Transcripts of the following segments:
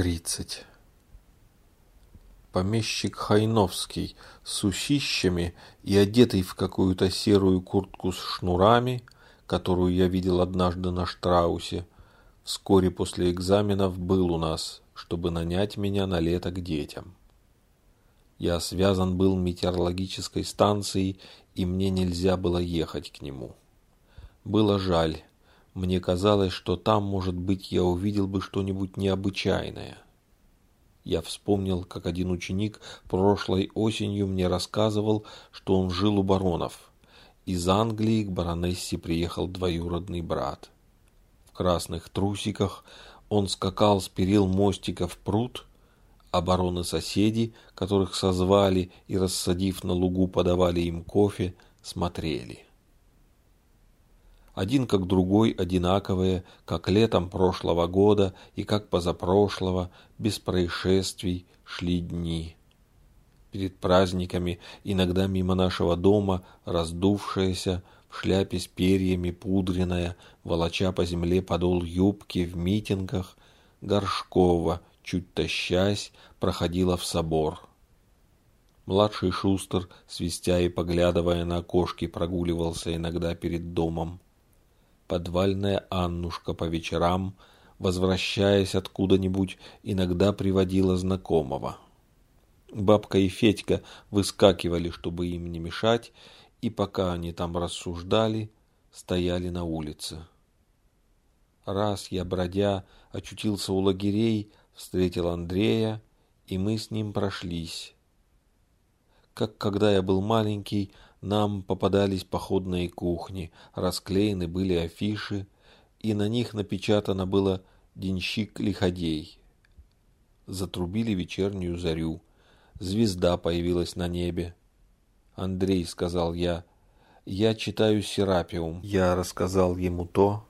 тридцать. Помещик Хайновский с усищами и одетый в какую-то серую куртку с шнурами, которую я видел однажды на Штраусе, вскоре после экзаменов был у нас, чтобы нанять меня на лето к детям. Я связан был метеорологической станцией, и мне нельзя было ехать к нему. Было жаль, мне казалось, что там, может быть, я увидел бы что-нибудь необычайное. Я вспомнил, как один ученик прошлой осенью мне рассказывал, что он жил у баронов. Из Англии к баронессе приехал двоюродный брат. В красных трусиках он скакал с перил мостика в пруд, а бароны-соседи, которых созвали и, рассадив на лугу, подавали им кофе, смотрели один как другой одинаковые, как летом прошлого года и как позапрошлого, без происшествий шли дни. Перед праздниками иногда мимо нашего дома раздувшаяся, в шляпе с перьями пудренная, волоча по земле подол юбки в митингах, Горшкова, чуть тащась, проходила в собор. Младший Шустер, свистя и поглядывая на окошки, прогуливался иногда перед домом подвальная Аннушка по вечерам, возвращаясь откуда-нибудь, иногда приводила знакомого. Бабка и Федька выскакивали, чтобы им не мешать, и пока они там рассуждали, стояли на улице. Раз я, бродя, очутился у лагерей, встретил Андрея, и мы с ним прошлись. Как когда я был маленький, нам попадались походные кухни, расклеены были афиши, и на них напечатано было «Денщик-лиходей». Затрубили вечернюю зарю. Звезда появилась на небе. «Андрей», — сказал я, — «я читаю Серапиум». Я рассказал ему то,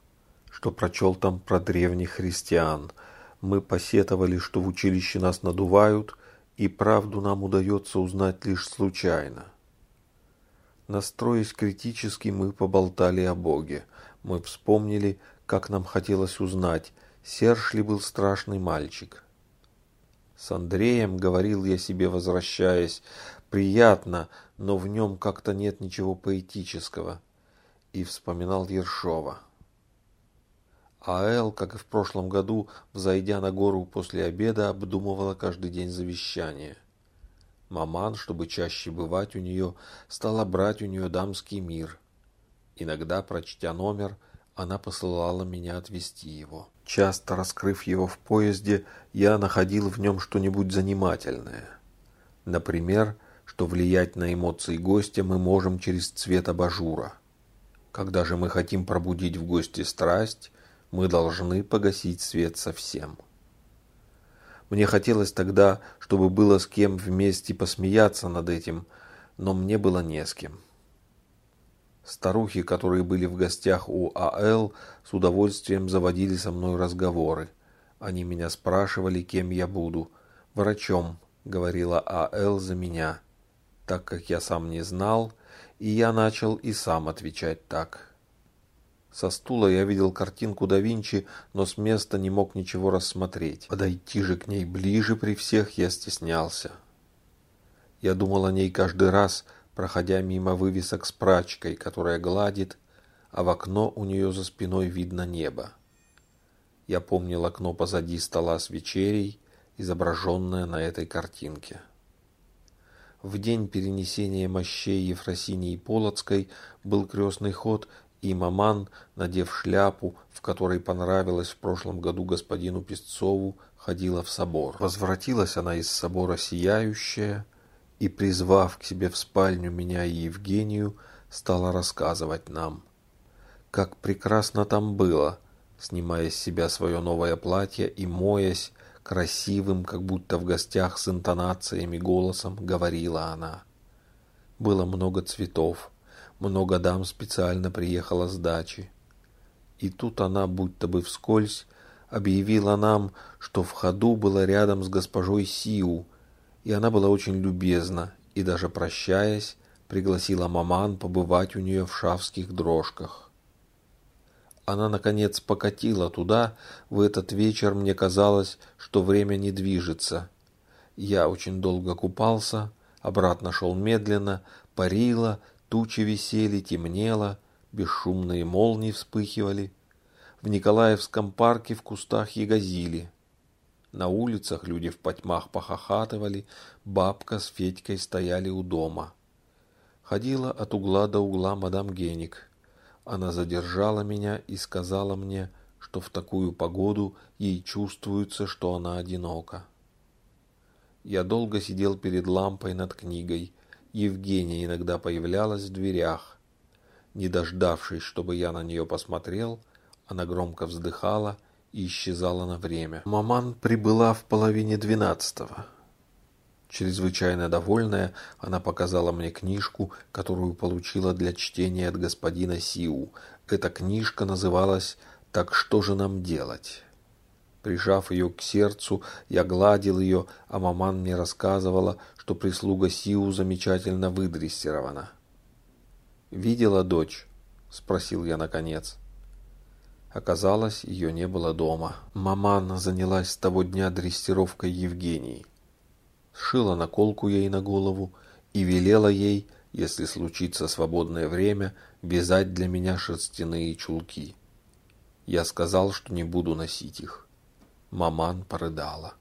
что прочел там про древних христиан. Мы посетовали, что в училище нас надувают, и правду нам удается узнать лишь случайно. Настроясь критически, мы поболтали о Боге. Мы вспомнили, как нам хотелось узнать, Серж ли был страшный мальчик. С Андреем, говорил я себе, возвращаясь, приятно, но в нем как-то нет ничего поэтического. И вспоминал Ершова. А Эл, как и в прошлом году, взойдя на гору после обеда, обдумывала каждый день завещание – Маман, чтобы чаще бывать у нее, стала брать у нее дамский мир. Иногда, прочтя номер, она посылала меня отвезти его. Часто раскрыв его в поезде, я находил в нем что-нибудь занимательное. Например, что влиять на эмоции гостя мы можем через цвет абажура. Когда же мы хотим пробудить в гости страсть, мы должны погасить свет совсем. Мне хотелось тогда, чтобы было с кем вместе посмеяться над этим, но мне было не с кем. Старухи, которые были в гостях у А.Л., с удовольствием заводили со мной разговоры. Они меня спрашивали, кем я буду. «Врачом», — говорила А.Л. за меня, так как я сам не знал, и я начал и сам отвечать так. Со стула я видел картинку да Винчи, но с места не мог ничего рассмотреть. Подойти же к ней ближе при всех я стеснялся. Я думал о ней каждый раз, проходя мимо вывесок с прачкой, которая гладит, а в окно у нее за спиной видно небо. Я помнил окно позади стола с вечерей, изображенное на этой картинке. В день перенесения мощей Ефросинии Полоцкой был крестный ход, и маман, надев шляпу, в которой понравилось в прошлом году господину Песцову, ходила в собор. Возвратилась она из собора сияющая и, призвав к себе в спальню меня и Евгению, стала рассказывать нам, как прекрасно там было, снимая с себя свое новое платье и моясь, красивым, как будто в гостях с интонациями голосом, говорила она. Было много цветов, много дам специально приехало с дачи. И тут она, будто бы вскользь, объявила нам, что в ходу была рядом с госпожой Сиу, и она была очень любезна, и даже прощаясь, пригласила маман побывать у нее в шавских дрожках. Она, наконец, покатила туда. В этот вечер мне казалось, что время не движется. Я очень долго купался, обратно шел медленно, парило, тучи висели, темнело, бесшумные молнии вспыхивали. В Николаевском парке в кустах ягозили. На улицах люди в потьмах похохатывали, бабка с Федькой стояли у дома. Ходила от угла до угла мадам Геник. Она задержала меня и сказала мне, что в такую погоду ей чувствуется, что она одинока. Я долго сидел перед лампой над книгой. Евгения иногда появлялась в дверях. Не дождавшись, чтобы я на нее посмотрел, она громко вздыхала и исчезала на время. Маман прибыла в половине двенадцатого. Чрезвычайно довольная, она показала мне книжку, которую получила для чтения от господина Сиу. Эта книжка называлась «Так что же нам делать?». Прижав ее к сердцу, я гладил ее, а маман мне рассказывала, что прислуга Сиу замечательно выдрессирована. «Видела дочь?» – спросил я наконец. Оказалось, ее не было дома. Маман занялась с того дня дрессировкой Евгении сшила наколку ей на голову и велела ей, если случится свободное время, вязать для меня шерстяные чулки. Я сказал, что не буду носить их. Маман порыдала.